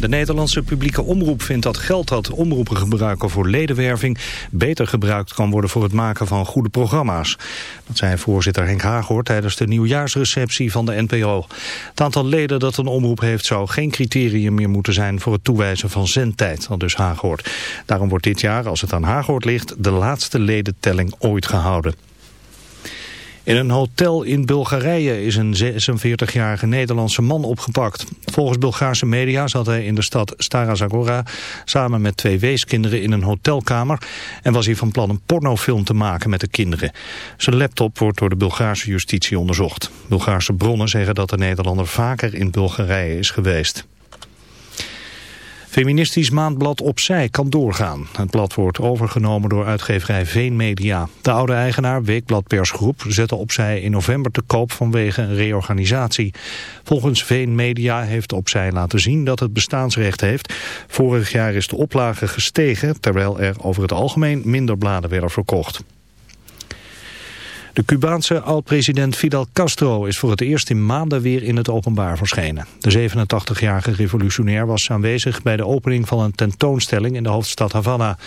De Nederlandse publieke omroep vindt dat geld dat omroepen gebruiken voor ledenwerving... beter gebruikt kan worden voor het maken van goede programma's. Dat zei voorzitter Henk Haaghoort tijdens de nieuwjaarsreceptie van de NPO. Het aantal leden dat een omroep heeft zou geen criterium meer moeten zijn... voor het toewijzen van zendtijd, al dus Haaghoort. Daarom wordt dit jaar, als het aan Haaghoort ligt... de laatste ledentelling ooit gehouden. In een hotel in Bulgarije is een 46-jarige Nederlandse man opgepakt. Volgens Bulgaarse media zat hij in de stad Stara Zagora samen met twee weeskinderen in een hotelkamer en was hij van plan een pornofilm te maken met de kinderen. Zijn laptop wordt door de Bulgaarse justitie onderzocht. Bulgaarse bronnen zeggen dat de Nederlander vaker in Bulgarije is geweest. Feministisch maandblad Opzij kan doorgaan. Het blad wordt overgenomen door uitgeverij Veenmedia. De oude eigenaar, Weekblad Persgroep, zette Opzij in november te koop vanwege een reorganisatie. Volgens Veenmedia heeft Opzij laten zien dat het bestaansrecht heeft. Vorig jaar is de oplage gestegen, terwijl er over het algemeen minder bladen werden verkocht. De Cubaanse oud-president Fidel Castro is voor het eerst in maanden weer in het openbaar verschenen. De 87-jarige revolutionair was aanwezig bij de opening van een tentoonstelling in de hoofdstad Havana.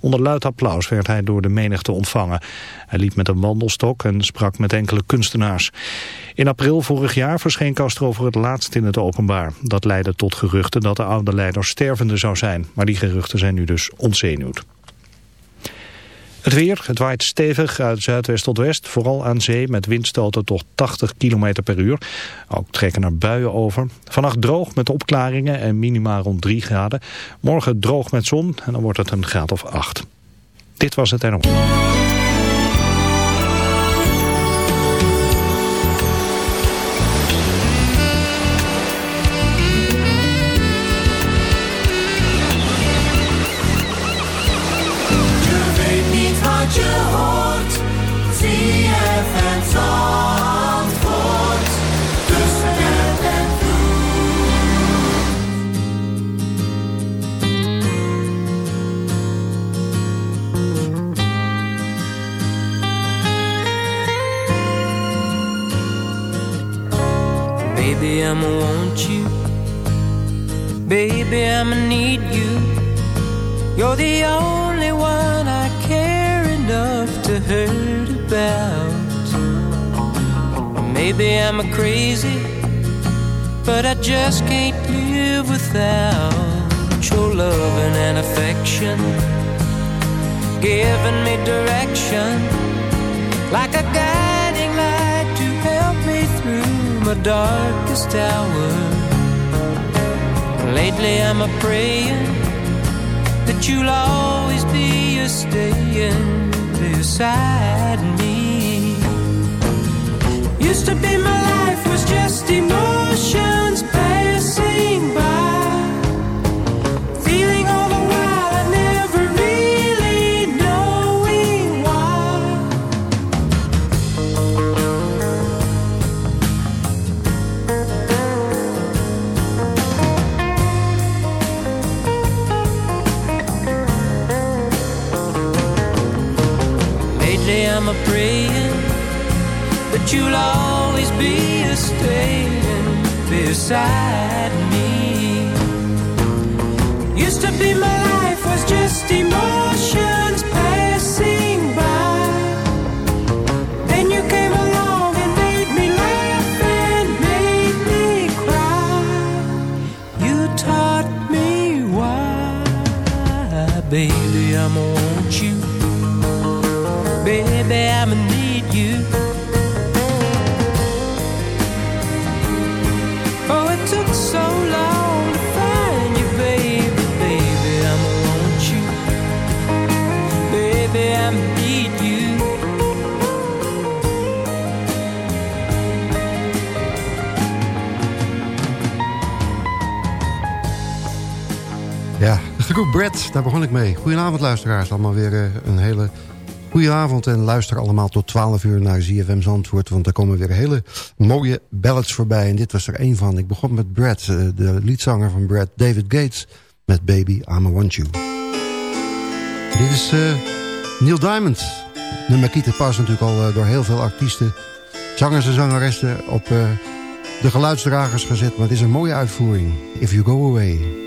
Onder luid applaus werd hij door de menigte ontvangen. Hij liep met een wandelstok en sprak met enkele kunstenaars. In april vorig jaar verscheen Castro voor het laatst in het openbaar. Dat leidde tot geruchten dat de oude leider stervende zou zijn. Maar die geruchten zijn nu dus ontzenuwd. Het weer, het waait stevig uit zuidwest tot west, vooral aan zee met windstoten tot 80 km per uur. Ook trekken er buien over. Vannacht droog met opklaringen en minima rond 3 graden. Morgen droog met zon en dan wordt het een graad of 8. Dit was het NO. I'm praying that you'll always be a staying beside me. Used to be my life was just emotions passing by. Then you came along and made me laugh and made me cry. You taught me why, baby, groep Brad, daar begon ik mee. Goedenavond luisteraars, allemaal weer eh, een hele goede avond. En luister allemaal tot 12 uur naar ZFM Zandvoort. Want er komen weer hele mooie ballads voorbij. En dit was er één van. Ik begon met Brad, eh, de liedzanger van Brad, David Gates. Met Baby, I'm a Want You. Dit is eh, Neil Diamond. Nummer Kieten past natuurlijk al door heel veel artiesten. Zangers en zangeressen op de geluidsdragers gezet. Maar het is een mooie uitvoering. If You Go Away.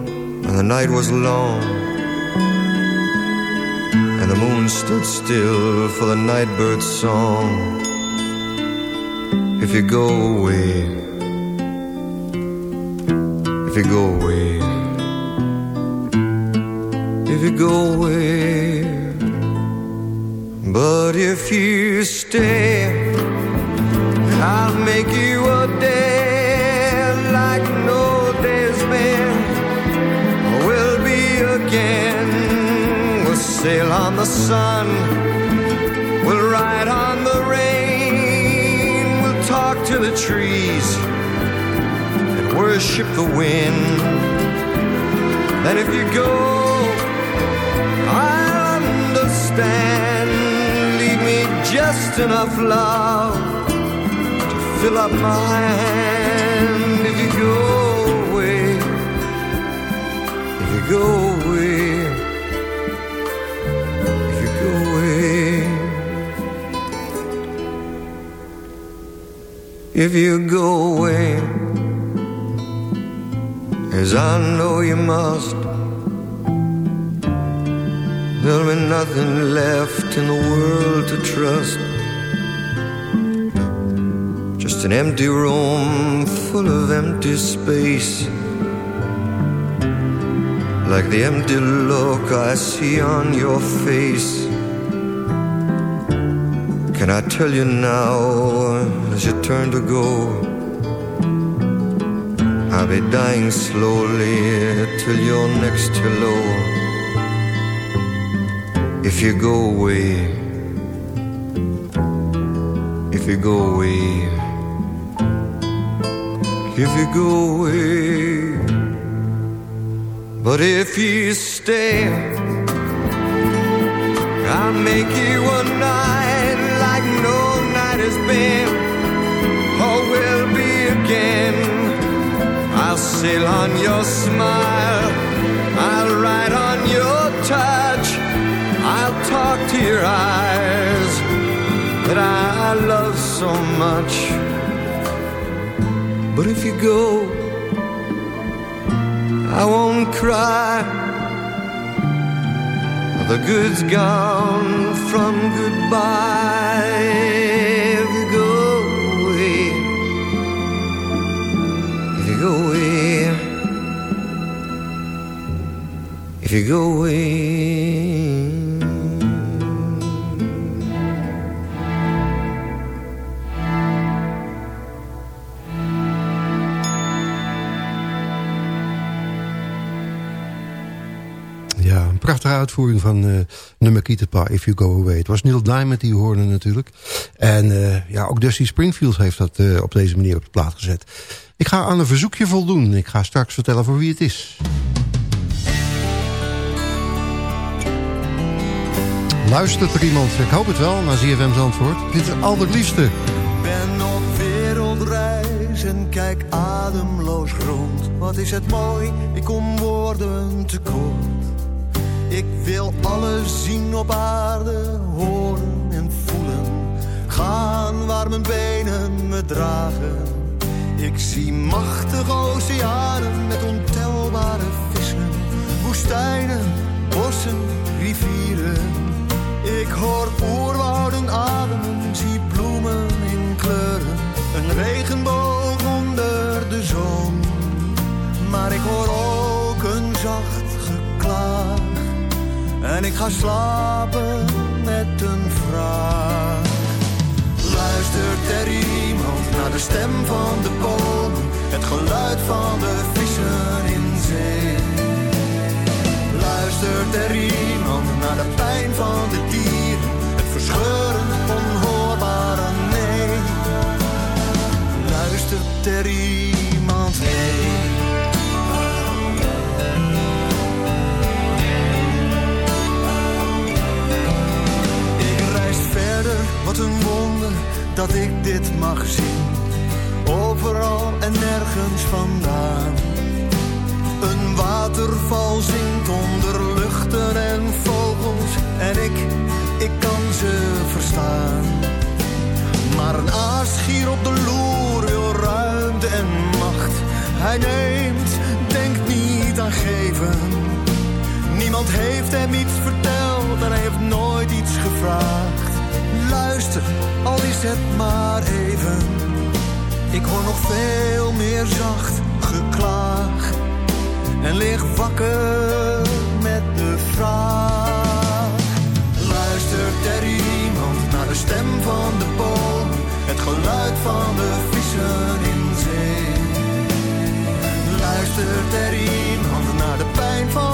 and the night was long. And the moon stood still for the nightbird's song. If you go away if you go away if you go away. But if you stay I'll make you a day again. We'll sail on the sun. We'll ride on the rain. We'll talk to the trees and worship the wind. Then if you go, I'll understand. Leave me just enough love to fill up my hand. If you go away if you go if you go away, as I know you must, there'll be nothing left in the world to trust. Just an empty room full of empty space like the empty look I see on your face. Can I tell you now, turn to go, I'll be dying slowly till you're next to hello. If you go away, if you go away, if you go away. But if you stay, I'll make you a night like no night has been, I'll sail on your smile, I'll ride on your touch, I'll talk to your eyes that I love so much. But if you go, I won't cry. The good's gone from goodbye. Go away, if you go away. prachtige uitvoering van uh, nummer Kietepa, If You Go Away. Het was Neil Diamond die hoorde natuurlijk. En uh, ja, ook Dusty Springfield heeft dat uh, op deze manier op de plaat gezet. Ik ga aan een verzoekje voldoen. Ik ga straks vertellen voor wie het is. Luistert er iemand? Ik hoop het wel, naar ZFM's antwoord. Dit is het allerliefste. Ik ben op wereldreis en kijk ademloos rond. Wat is het mooi, ik kom woorden tekort. Ik wil alles zien op aarde, horen en voelen. Gaan waar mijn benen me dragen. Ik zie machtige oceanen met ontelbare vissen. Woestijnen, bossen, rivieren. Ik hoor oerwouden ademen, zie bloemen in kleuren. Een regenboog onder de zon. Maar ik hoor ook een zacht geklaag. En ik ga slapen met een vraag. Luistert er iemand naar de stem van de bomen? Het geluid van de vissen in zee luistert er iemand naar de pijn van de dieren? Het verscheurend onhoorbare nee. Luistert er iemand verder, wat een wonder dat ik dit mag zien. Overal en nergens vandaan een waterval zingt onder luchten en vogels en ik, ik kan ze verstaan. Maar een aas hier op de loer wil ruimte en macht. Hij neemt, denkt niet aan geven. Niemand heeft hem iets verteld en hij heeft nooit iets gevraagd. Luister, al is het maar even. Ik hoor nog veel meer zacht geklaag en lig wakker met de vraag. Luistert er iemand naar de stem van de boom, het geluid van de vissen in zee? Luistert er iemand naar de pijn van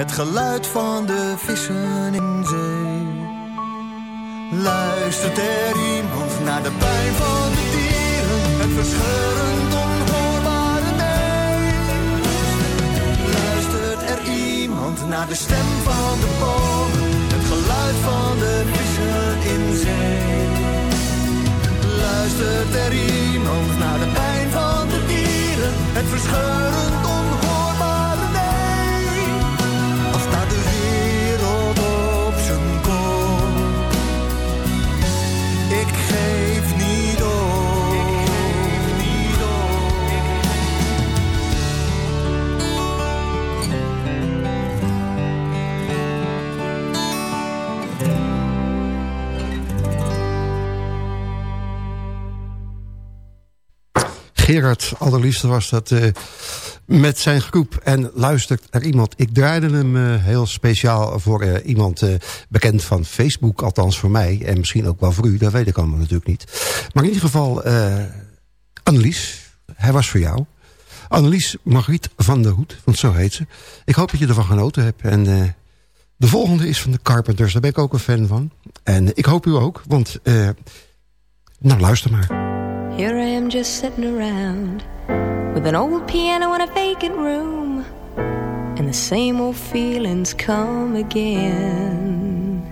het geluid van de vissen in zee? Luistert er iemand naar de pijn van de dieren, het verscheurend onhoorbare nee? Luistert er iemand naar de stem van de bomen, het geluid van de vissen in zee? Luistert er iemand naar de pijn van de dieren, het verscheurend op zijn ik geef niet op. niet op. Gerard, allerliefste was dat uh, met zijn groep. En luistert er iemand. Ik draaide hem uh, heel speciaal voor uh, iemand bekend van Facebook. Althans voor mij. En misschien ook wel voor u. Dat weet ik allemaal natuurlijk niet. Maar in ieder geval Annelies. Hij was voor jou. Annelies Margriet van der Hoed. Want zo heet ze. Ik hoop dat je ervan genoten hebt. En de volgende is van de Carpenters. Daar ben ik ook een fan van. En ik hoop u ook. Want nou luister maar. Here I am just sitting around with an old piano in a vacant room, and the same old feelings come again.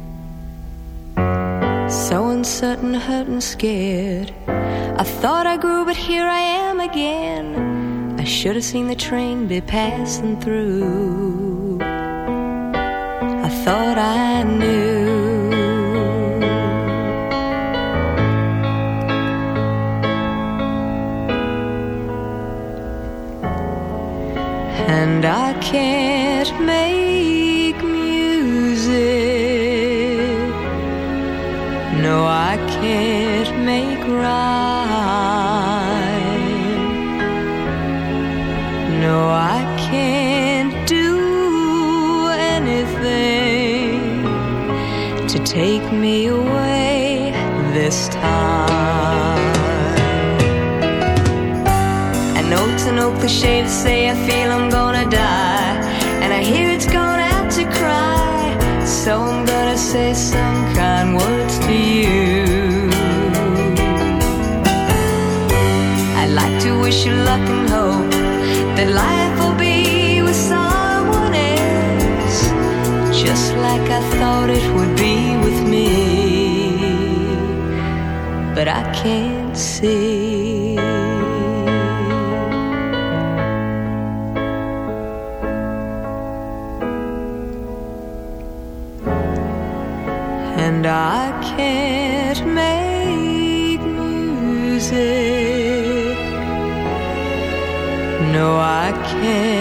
So uncertain, hurt, and scared. I thought I grew, but here I am again. I should have seen the train be passing through. I thought I knew. And I can't make music. No, I can't make rhyme. No, I can't do anything to take me away this time. Old cliche to say I feel I'm gonna die. And I hear it's gone out to cry. So I'm gonna say some kind words to you. I'd like to wish you luck and hope that life will be with someone else. Just like I thought it would be with me. But I can't see. I can't make music. No, I can't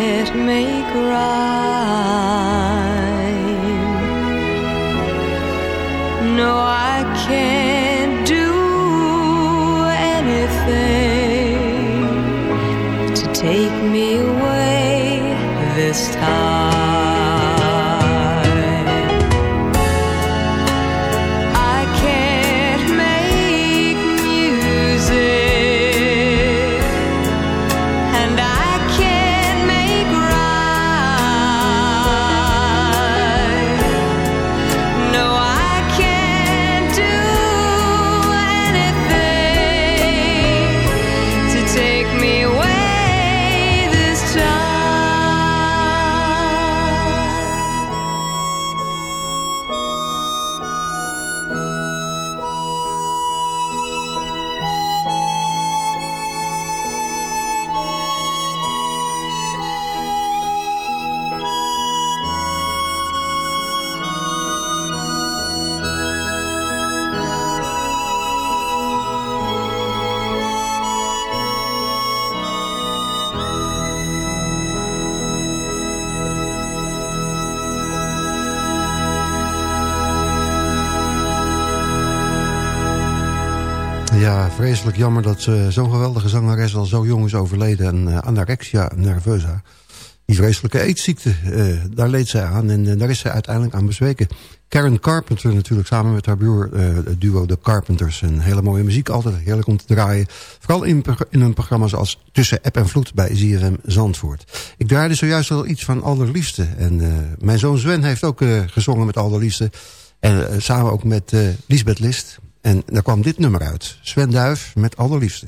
Jammer dat ze zo'n geweldige zangeres al zo jong is overleden. En uh, anorexia nervosa, die vreselijke eetziekte, uh, daar leed zij aan. En daar is zij uiteindelijk aan bezweken. Karen Carpenter natuurlijk, samen met haar broer, het duo The Carpenters. En hele mooie muziek, altijd heerlijk om te draaien. Vooral in, in een programma zoals Tussen App en Vloed bij ZFM Zandvoort. Ik draaide zojuist al iets van Allerliefste. En mijn zoon Sven heeft ook gezongen met Allerliefste. En samen ook met Lisbeth List... En daar kwam dit nummer uit. Sven Duif met Allerliefste.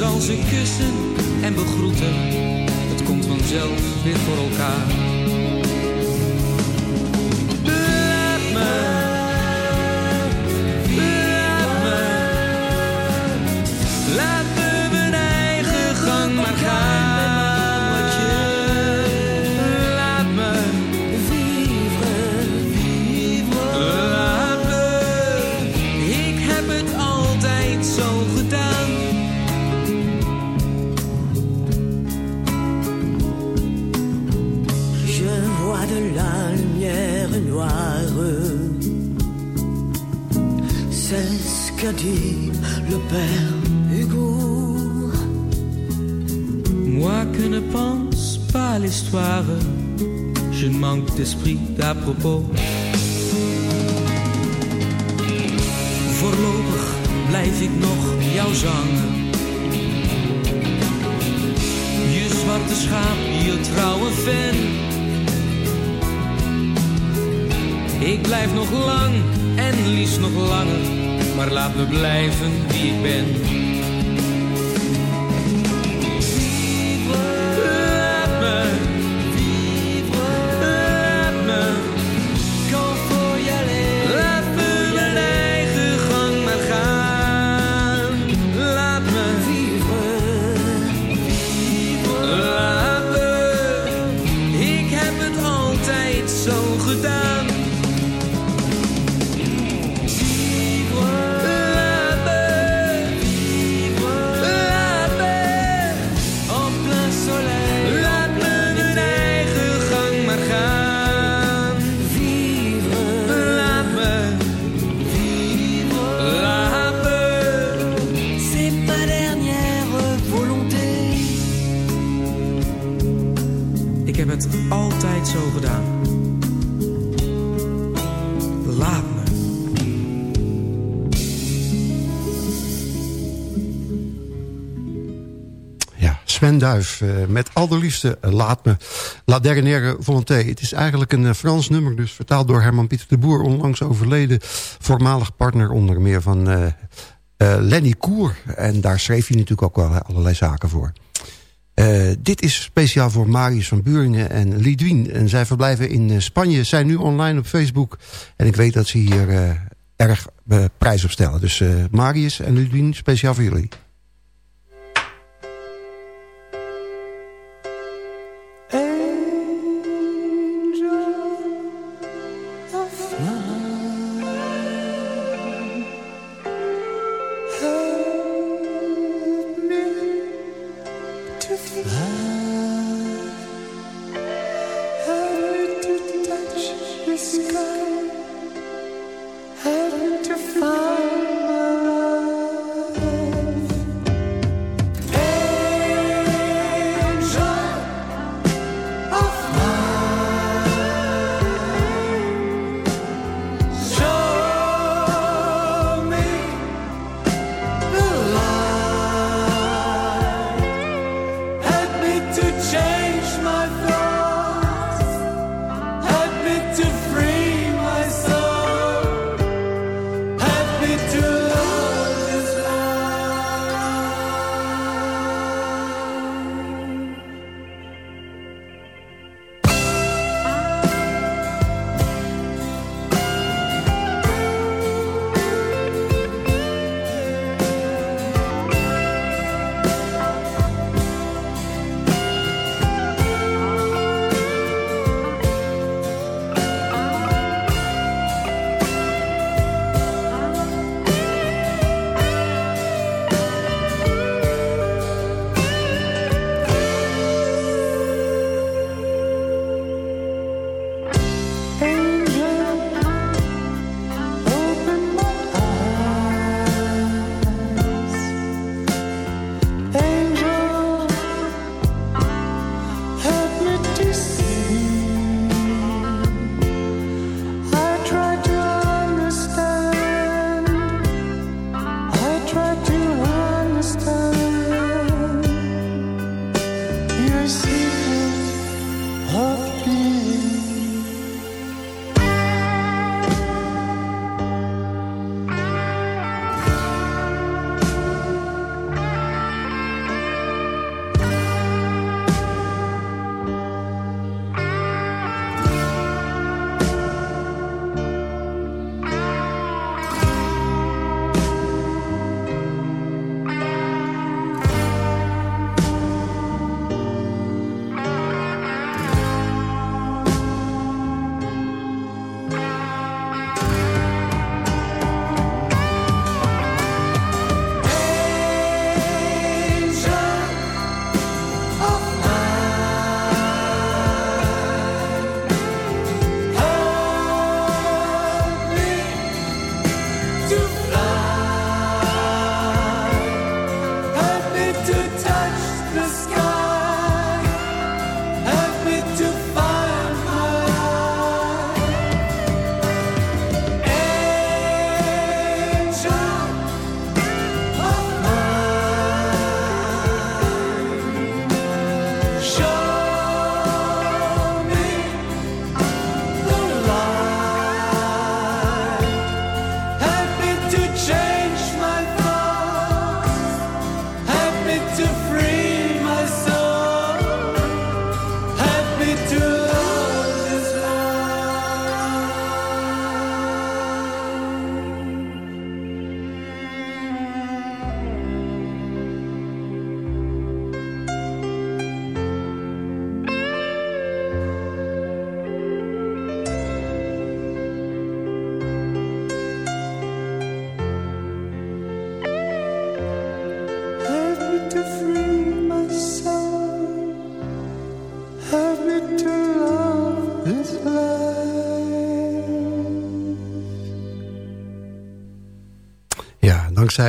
zal ze kussen en begroeten. Het komt vanzelf weer voor elkaar. D'esprit d'à propos. Voorlopig blijf ik nog jou zangen. Je zwarte schaap, je trouwe fan. Ik blijf nog lang en liefst nog langer, maar laat me blijven wie ik ben. Eh, met allerliefste eh, Laat me. La dernière volonté. Het is eigenlijk een eh, Frans nummer, dus vertaald door Herman Pieter de Boer. Onlangs overleden, voormalig partner onder meer van Lenny Koer. En daar schreef hij natuurlijk ook wel allerlei zaken voor. Dit is speciaal voor Marius van Buringen en Lidwien. En zij verblijven in Spanje, zijn nu online op Facebook. En ik weet dat ze hier erg prijs op stellen. Dus Marius en Lidwien, speciaal voor jullie.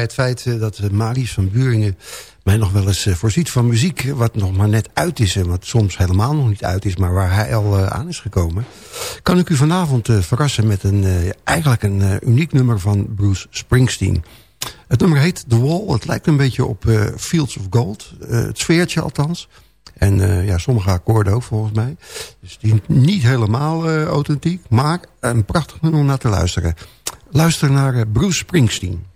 Dankzij het feit eh, dat Marius van Buringen mij nog wel eens voorziet van muziek... wat nog maar net uit is en wat soms helemaal nog niet uit is... maar waar hij al aan is gekomen... kan ik u vanavond verrassen met een, eigenlijk een uniek nummer van Bruce Springsteen. Het nummer heet The Wall. Het lijkt een beetje op Fields of Gold. het sfeertje althans. En ja, sommige akkoorden ook volgens mij. Dus die niet helemaal authentiek, maar een prachtig nummer om naar te luisteren. Luister naar Bruce Springsteen.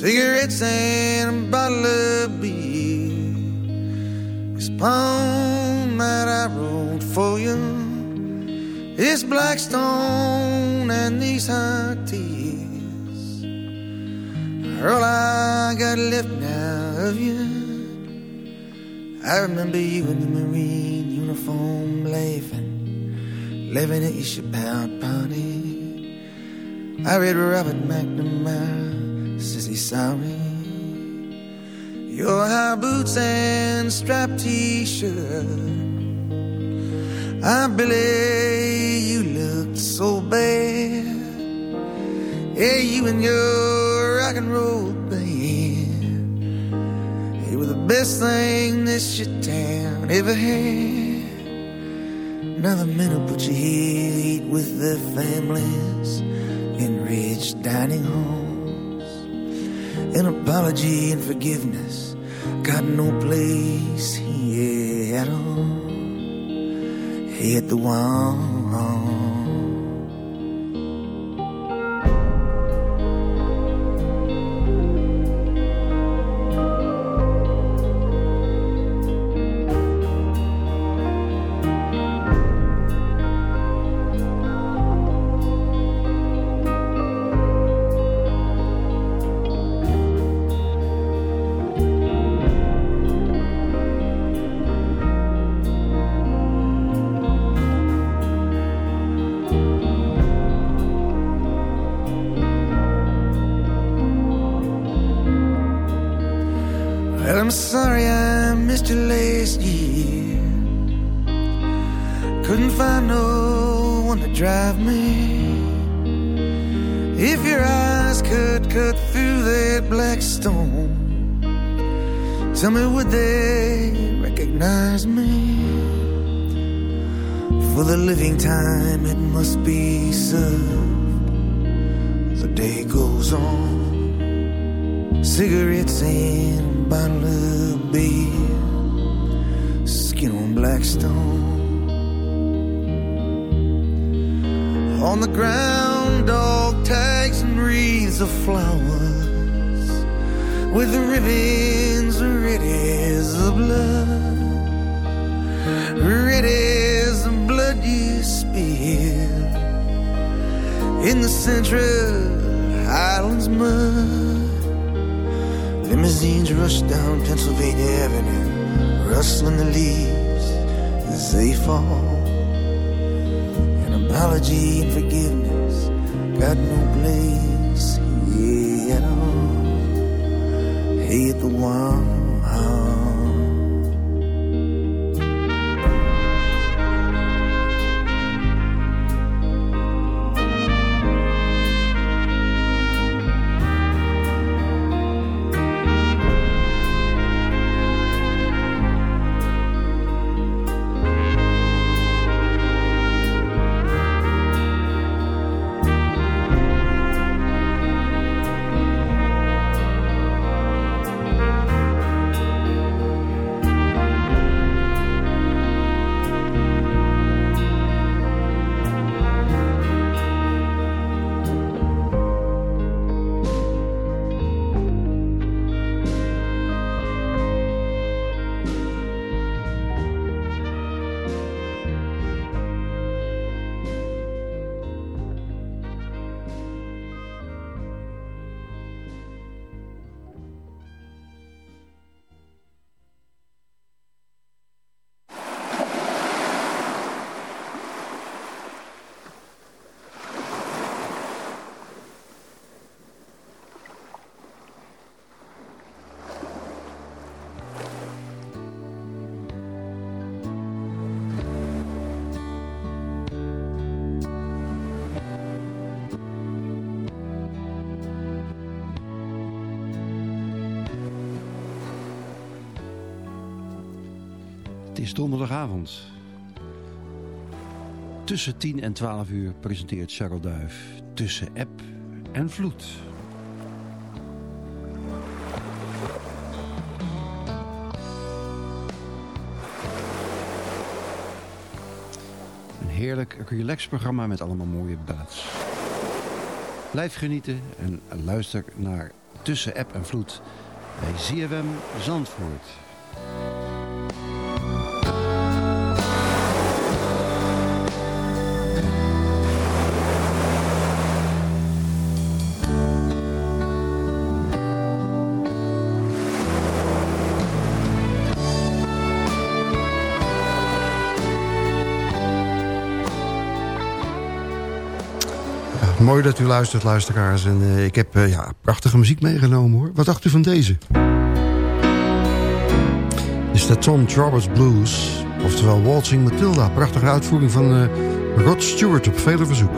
Cigarettes and a bottle of beer This poem that I wrote for you This black stone and these hot tears all I got left now of you. I remember you in the Marine uniform laughing, laughing at your ship-out party. I read Robert McNamara, says he's sorry. Your high boots and striped t-shirt I believe you looked so bad. Yeah, you and your rock and roll band. You were the best thing this shit town ever had. Now the men who put you here eat with their families in rich dining halls. An apology and forgiveness got no place here at all hit the wall. I'm sorry I missed you last year. Couldn't find no one to drive me. If your eyes could cut through that black stone, tell me would they recognize me? For the living time it must be served. The day goes on, cigarettes in bottle of beer. Skin on black stone. On the ground, dog tags and wreaths of flowers with the ribbons red as the blood, red as the blood you spill in the Central Highlands mud. Limousines rush down Pennsylvania Avenue, rustling the leaves as they fall. An apology and forgiveness got no place here at all. Hit the one donderdagavond. Tussen 10 en 12 uur presenteert Charles Duif. Tussen app en vloed. Een heerlijk relaxprogramma met allemaal mooie ballads. Blijf genieten en luister naar Tussen app en vloed bij ZFM Zandvoort. Mooi dat u luistert, luisteraars. En uh, ik heb uh, ja, prachtige muziek meegenomen, hoor. Wat dacht u van deze? Is de Tom Roberts Blues. Oftewel Waltzing Matilda. Prachtige uitvoering van uh, Rod Stewart op vele verzoek.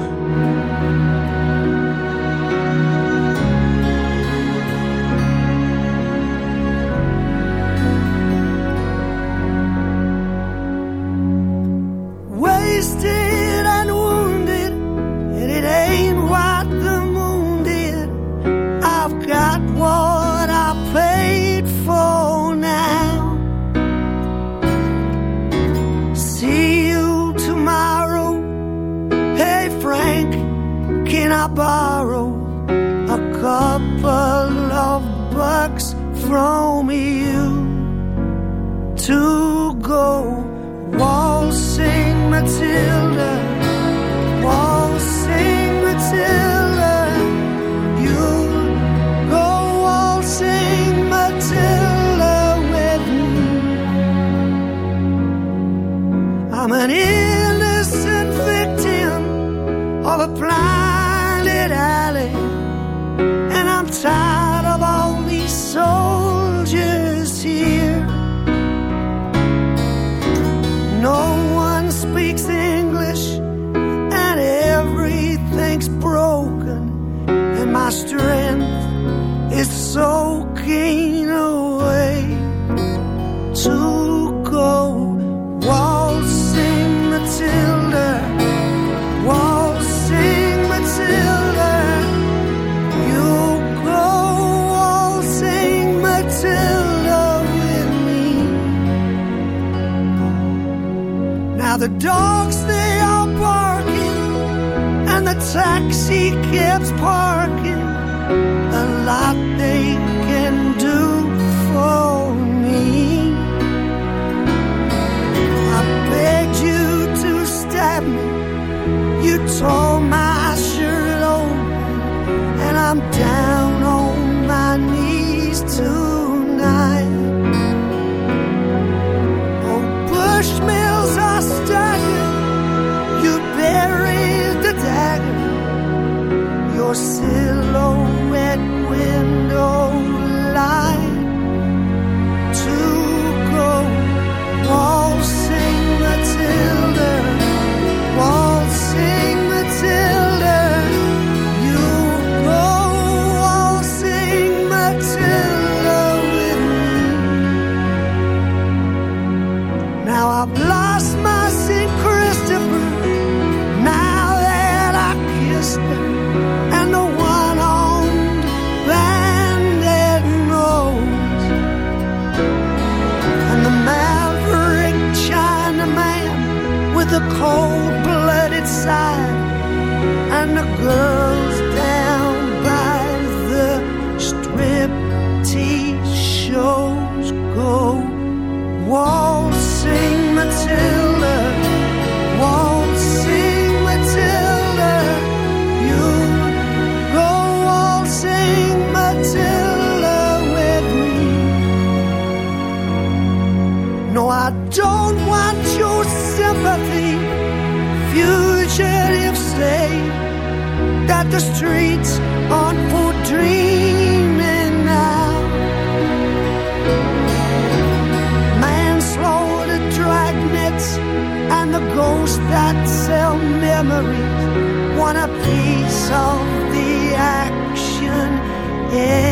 The dogs they are barking and the taxi cabs streets aren't for dreaming now. manslaughter dragnets and the ghosts that sell memories want a piece of the action anyhow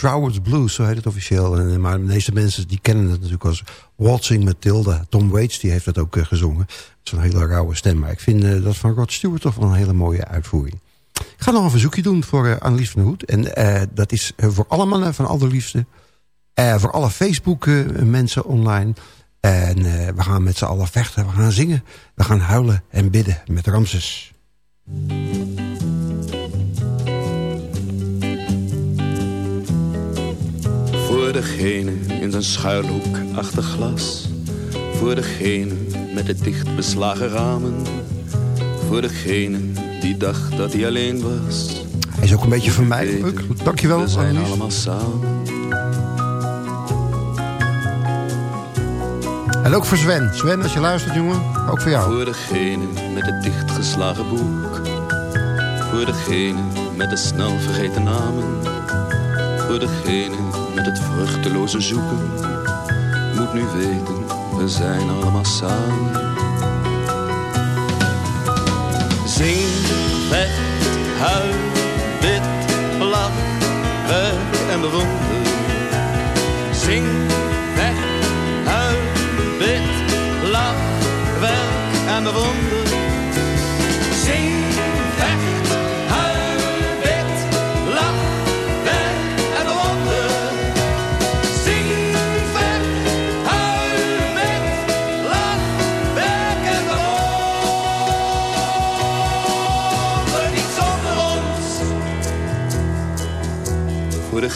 Trowers Blues, zo heet het officieel. En, eh, maar de meeste mensen die kennen het natuurlijk als Waltzing Matilda. Tom Waits die heeft dat ook eh, gezongen. Zo'n hele rauwe stem. Maar ik vind eh, dat van Rod Stewart toch wel een hele mooie uitvoering. Ik ga nog een verzoekje doen voor uh, Annelies van de Hoed. En dat is voor alle mannen van allerliefste. Voor alle Facebook mensen online. En we gaan met z'n allen vechten. We gaan zingen. We gaan huilen en bidden met Ramses. Voor degene in zijn schuilhoek achter glas. Voor degene met de dicht beslagen ramen. Voor degene die dacht dat hij alleen was. Hij is ook een beetje van mij. Ook. Goed, Dankjewel. We zijn Annelies. allemaal samen. En ook voor Sven. Sven, als je luistert, jongen. Ook voor jou. Voor degene met het dichtgeslagen boek. Voor degene met de snel vergeten namen. Voor degene met het vruchteloze zoeken. Moet nu weten, we zijn allemaal samen. Zing, vecht, huil, bid, lach, werk en bewonder. Zing, vecht, huil, bid, lach, werk en bewonder.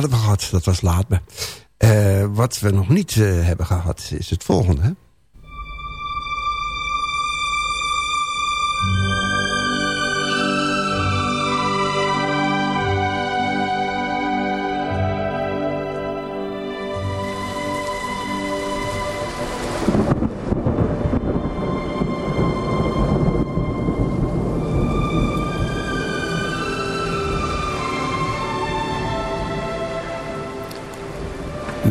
Hadden we gehad. Dat was laat. Eh, wat we nog niet eh, hebben gehad is het volgende.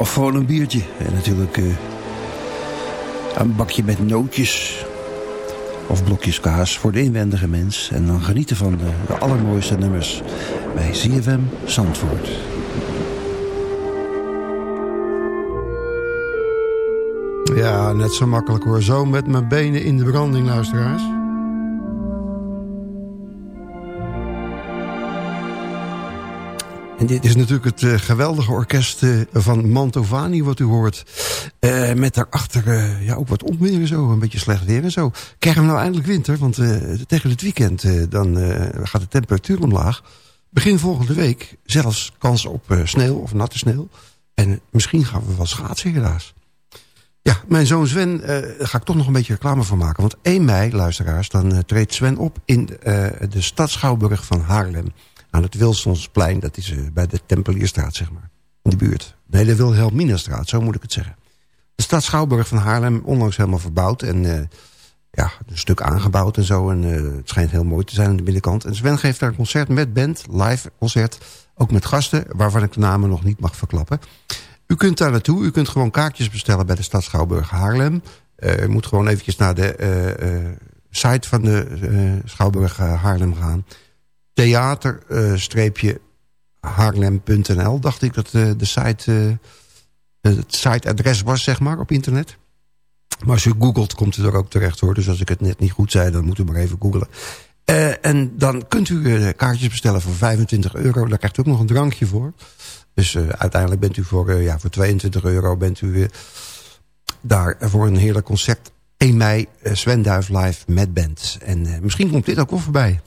Of gewoon een biertje. En natuurlijk eh, een bakje met nootjes. Of blokjes kaas voor de inwendige mens. En dan genieten van de, allermooiste nummers bij ZFM Zandvoort. Ja, net zo makkelijk hoor. Zo met mijn benen in de branding, luisteraars. En dit is natuurlijk het eh, geweldige orkest eh, van Mantovani wat u hoort. Eh, met daarachter ja, ook wat onweer en zo, een beetje slecht weer en zo. Krijgen we nou eindelijk winter, want tegen het weekend dan gaat de temperatuur omlaag. Begin volgende week zelfs kans op sneeuw of natte sneeuw. En misschien gaan we wel schaatsen helaas. Ja, mijn zoon Sven, eh ga ik toch nog een beetje reclame voor maken. Want 1 mei, luisteraars, dan treedt Sven op in de stad Schouwburg van Haarlem. Aan het Wilsonsplein, dat is eh, bij de Tempelierstraat, zeg maar. In de buurt. Nee, de Wilhelminastraat, zo moet ik het zeggen. De stad Schouwburg van Haarlem, onlangs helemaal verbouwd. En eh, ja, een stuk aangebouwd en zo. En eh, het schijnt heel mooi te zijn aan de binnenkant. En Sven geeft daar een concert met band, live concert. Ook met gasten, waarvan ik de namen nog niet mag verklappen. U kunt daar naartoe. U kunt gewoon kaartjes bestellen bij de stad Schouwburg Haarlem. Eh, u moet gewoon eventjes naar de site van de Schouwburg Haarlem gaan. Theater-haarlem.nl dacht ik dat eh, de site, eh, het siteadres was, zeg maar, op internet. Maar als u googelt, komt u er ook terecht hoor. Dus als ik het net niet goed zei, dan moet u maar even googlen. Eh, en dan kunt u kaartjes bestellen voor 25 euro. Daar krijgt u ook nog een drankje voor. Dus uiteindelijk bent u voor, ja, voor 22 euro bent u daar voor een heerlijk concert. 1 mei, Sven live met band. En misschien komt dit ook wel voorbij.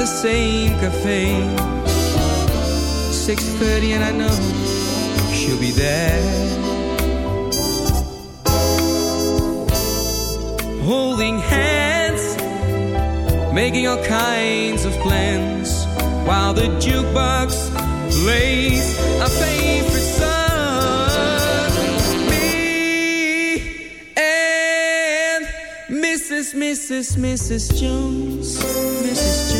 The same cafe. 6.30 and I know she'll be there. Holding hands, making all kinds of plans while the jukebox plays our favorite song. Me and Mrs. Mrs. Mrs. Jones, Mrs. Jones,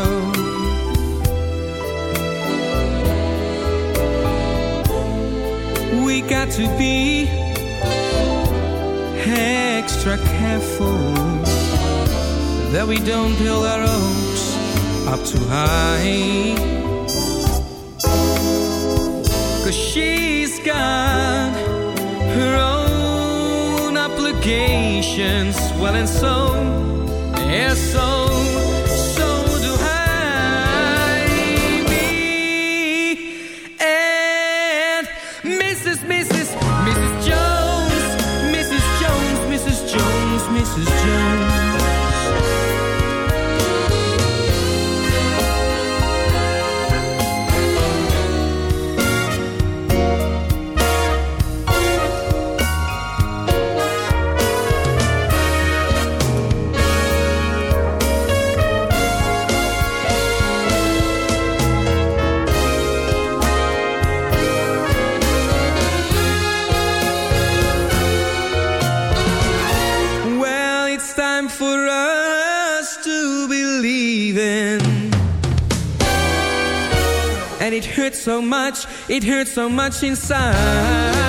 We got to be extra careful that we don't build our hopes up too high. Cause she's got her own obligations. Well, and so, yeah, so, so hurts so much, it hurts so much inside.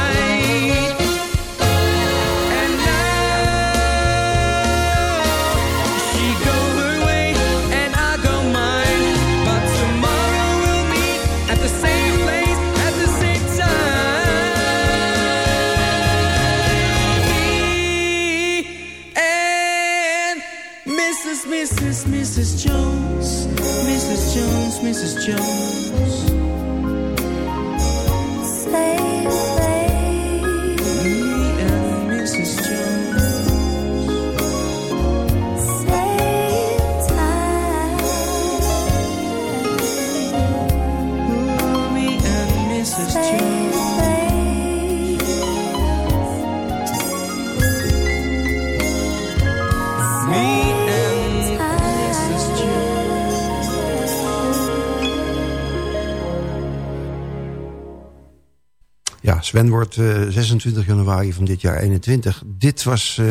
Sven wordt eh, 26 januari van dit jaar 21. Dit was, eh,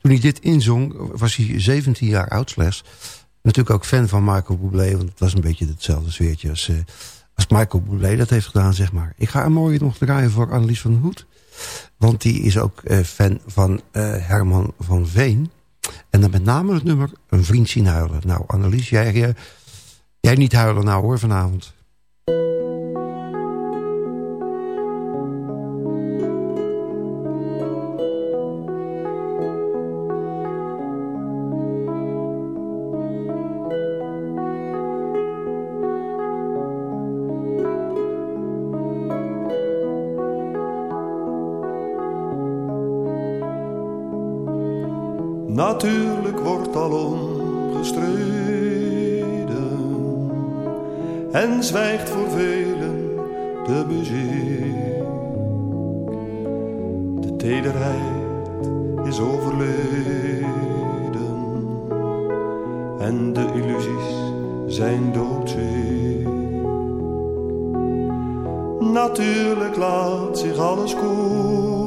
toen hij dit inzong, was hij 17 jaar oud slechts. Natuurlijk ook fan van Michael Bublé, want het was een beetje hetzelfde sfeertje als, eh, als Michael Bublé dat heeft gedaan, zeg maar. Ik ga een mooie nog draaien voor Annelies van Hoed. Want die is ook eh, fan van eh, Herman van Veen. En dan met name het nummer Een vriend zien huilen. Nou, Annelies, jij, eh, jij niet huilen nou hoor vanavond. Natuurlijk wordt al omgestreden en zwijgt voor velen de muziek. De tederheid is overleden en de illusies zijn doodziek. Natuurlijk laat zich alles kopen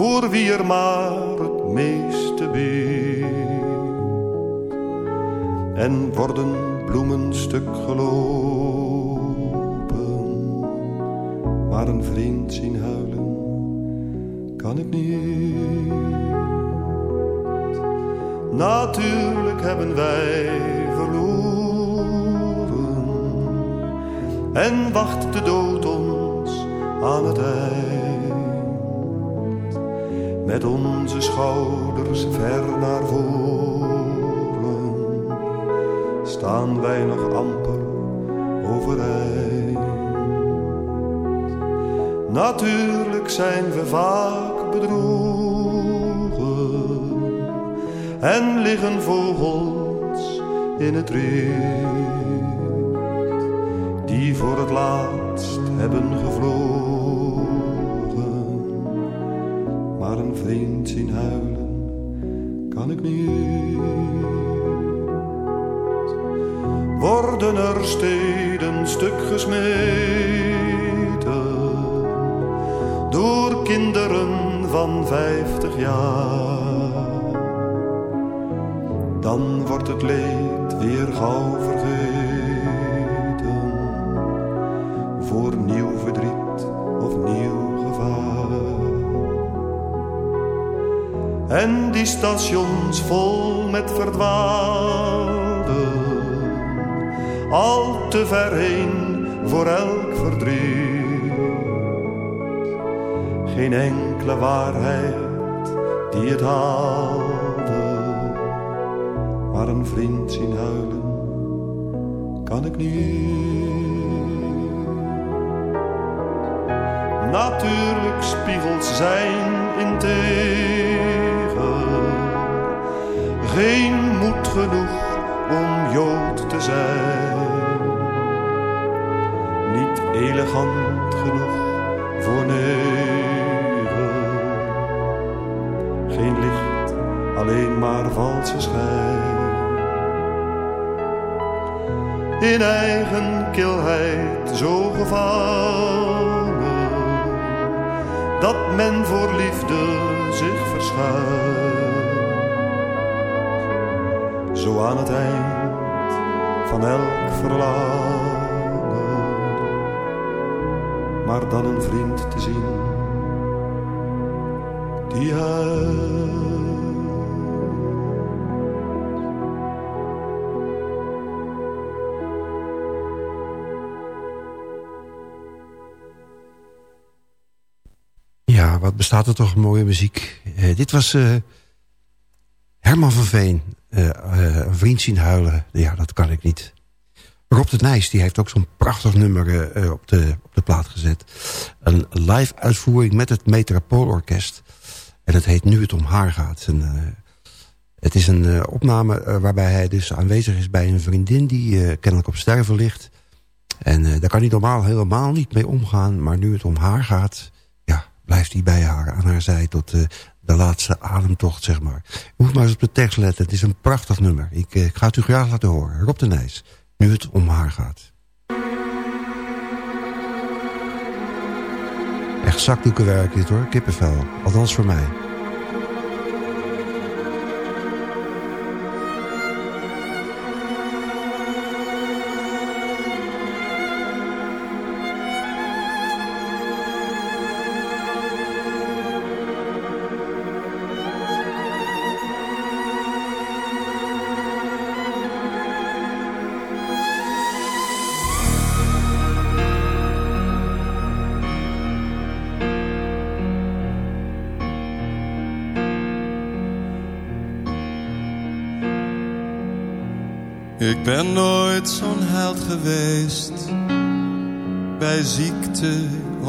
voor wie er maar het meeste biedt. En worden bloemen stuk gelopen maar een vriend zien huilen kan ik niet. Natuurlijk hebben wij verloren en wacht de dood ons aan het eind. Met onze schouders ver naar voren staan wij nog amper overeind. Natuurlijk zijn we vaak bedrogen en liggen vogels in het riet die voor het laatst hebben gevlogen. Vriend zien huilen kan ik niet. Worden er steden stuk gesmeten door kinderen van vijftig jaar. Dan wordt het leed weer gauw vergeten En die stations vol met verdwaalden, al te ver heen voor elk verdriet geen enkele waarheid die het haalde. Maar een vriend zien huilen kan ik niet. Natuurlijk spiegels zijn in tegen. Geen moed genoeg om Jood te zijn. Niet elegant genoeg voor negen. Geen licht, alleen maar valse schijn. In eigen kilheid zo gevangen, dat men voor liefde zich verschuilt. Zo aan het eind van elk verlangen maar dan een vriend te zien die huilt. Ja, wat bestaat er toch mooie muziek. Eh, dit was eh, Herman van Veen. Eh, eh, een vriend zien huilen. Ja, dat kan ik niet. Rob de Nijs die heeft ook zo'n prachtig nummer eh, op, de, op de plaat gezet. Een live uitvoering met het Metropoolorkest. En het heet Nu het om haar gaat. Het is een opname waarbij hij dus aanwezig is bij een vriendin... die kennelijk op sterven ligt. En daar kan hij normaal helemaal niet mee omgaan. Maar nu het om haar gaat... ja, blijft hij bij haar aan haar zij tot de laatste ademtocht, zeg maar. U moet maar eens op de tekst letten. Het is een prachtig nummer. Ik, eh, ik ga het u graag laten horen. Rob de Nijs. Nu het om haar gaat. Echt zakdoekenwerk dit hoor, kippenvel. Althans voor mij.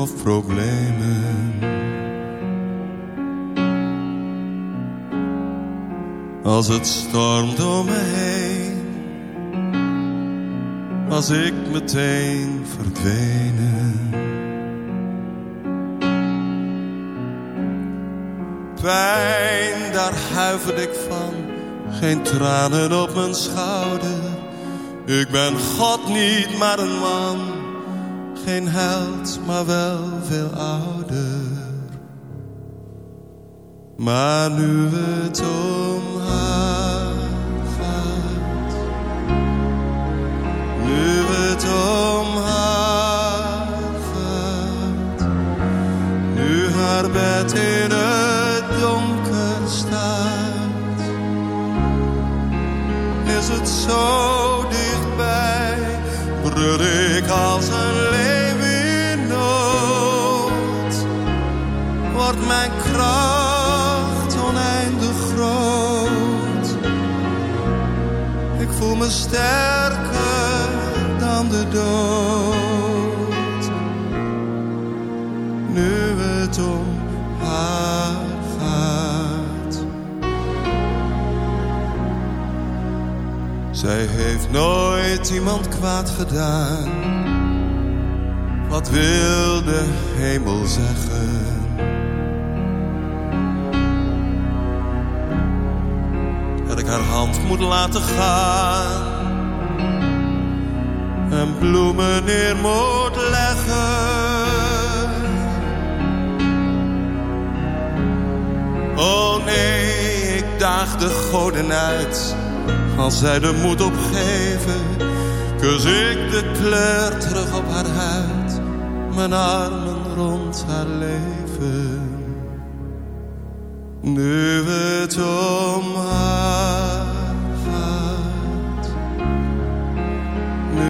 Of problemen. Als het stormt om me heen, was ik meteen verdwenen. Pijn, daar huiverde ik van, geen tranen op mijn schouder. Ik ben God niet, maar een man. Geen held, maar wel veel ouder. Maar nu het om haar gaat. Nu het om haar gaat. haar bed in het donker staat. Is het zo dichtbij, brul ik als een mijn kracht oneindig groot. Ik voel me sterker dan de dood. Nu het om haar gaat. Zij heeft nooit iemand kwaad gedaan. Wat wil de hemel zeggen? Haar hand moet laten gaan en bloemen neer moet leggen. Oh nee, ik daag de goden uit. Als zij de moed opgeven, kus ik de kleur terug op haar huid. Mijn armen rond haar leven. Nu het om haar